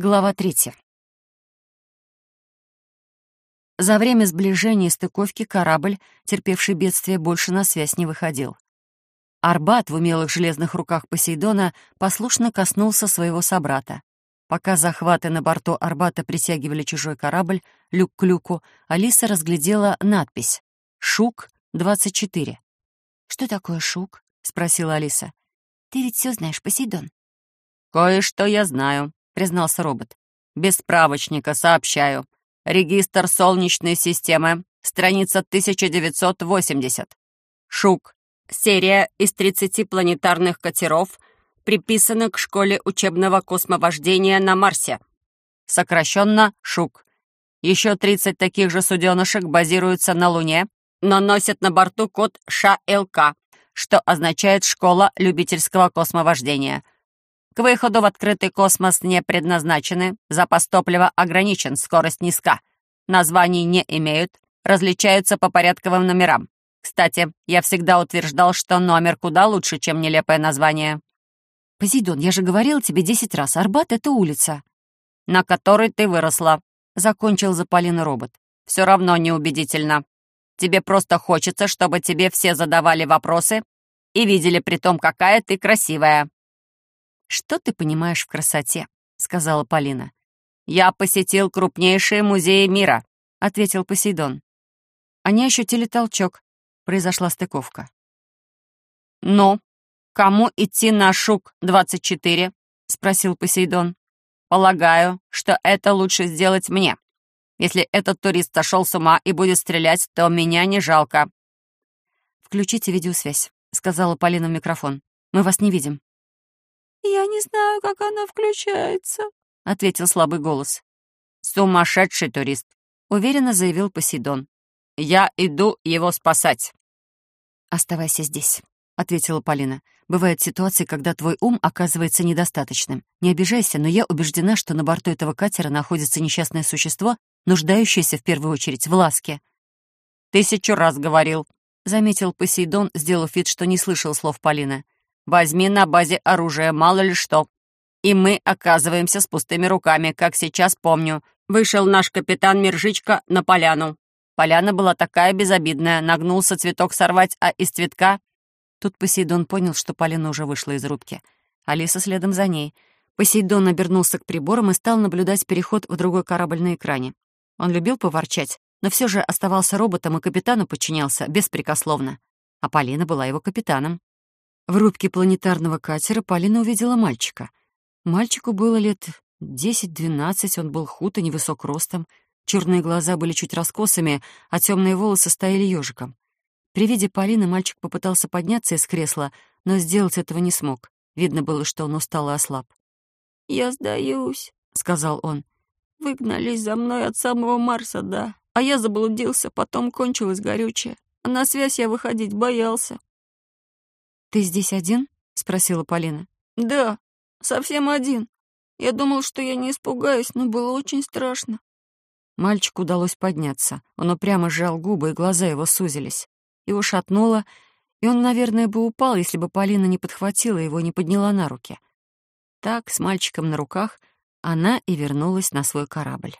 Глава третья. За время сближения и стыковки корабль, терпевший бедствие, больше на связь не выходил. Арбат в умелых железных руках Посейдона послушно коснулся своего собрата. Пока захваты на борту Арбата притягивали чужой корабль, люк к люку, Алиса разглядела надпись «Шук-24». «Что такое шук?» — спросила Алиса. «Ты ведь все знаешь, Посейдон». «Кое-что я знаю», признался робот. «Без справочника, сообщаю. Регистр Солнечной системы, страница 1980. Шук. Серия из 30 планетарных катеров приписана к школе учебного космовождения на Марсе. Сокращенно ШУК. Еще 30 таких же суденышек базируются на Луне, но носят на борту код ШЛК, что означает «Школа любительского космовождения». К выходу в открытый космос не предназначены, запас топлива ограничен, скорость низка. Названий не имеют, различаются по порядковым номерам. Кстати, я всегда утверждал, что номер куда лучше, чем нелепое название. «Позидон, я же говорил тебе десять раз, Арбат — это улица». «На которой ты выросла», — закончил за робот. «Все равно неубедительно. Тебе просто хочется, чтобы тебе все задавали вопросы и видели при том, какая ты красивая». «Что ты понимаешь в красоте?» — сказала Полина. «Я посетил крупнейшие музеи мира», — ответил Посейдон. Они ощутили толчок. Произошла стыковка. «Ну, кому идти на Шук-24?» — спросил Посейдон. «Полагаю, что это лучше сделать мне. Если этот турист сошел с ума и будет стрелять, то меня не жалко». «Включите видеосвязь», — сказала Полина в микрофон. «Мы вас не видим». «Я не знаю, как она включается», — ответил слабый голос. «Сумасшедший турист», — уверенно заявил Посейдон. «Я иду его спасать». «Оставайся здесь», — ответила Полина. «Бывают ситуации, когда твой ум оказывается недостаточным. Не обижайся, но я убеждена, что на борту этого катера находится несчастное существо, нуждающееся в первую очередь в ласке». «Тысячу раз говорил», — заметил Посейдон, сделав вид, что не слышал слов Полины. Возьми на базе оружие, мало ли что. И мы оказываемся с пустыми руками, как сейчас помню. Вышел наш капитан Мержичка на поляну. Поляна была такая безобидная, нагнулся цветок сорвать, а из цветка... Тут Посейдон понял, что Полина уже вышла из рубки. Алиса следом за ней. Посейдон обернулся к приборам и стал наблюдать переход в другой корабль на экране. Он любил поворчать, но все же оставался роботом и капитану подчинялся беспрекословно. А Полина была его капитаном. В рубке планетарного катера Полина увидела мальчика. Мальчику было лет 10-12, он был худ и невысок ростом. Черные глаза были чуть раскосыми, а темные волосы стояли ежиком. При виде Полины мальчик попытался подняться из кресла, но сделать этого не смог. Видно было, что он устал и ослаб. «Я сдаюсь», — сказал он. «Выгнались за мной от самого Марса, да. А я заблудился, потом кончилось горючее. На связь я выходить боялся. «Ты здесь один?» — спросила Полина. «Да, совсем один. Я думал, что я не испугаюсь, но было очень страшно». Мальчику удалось подняться. Он упрямо сжал губы, и глаза его сузились. Его шатнуло, и он, наверное, бы упал, если бы Полина не подхватила его, не подняла на руки. Так, с мальчиком на руках, она и вернулась на свой корабль.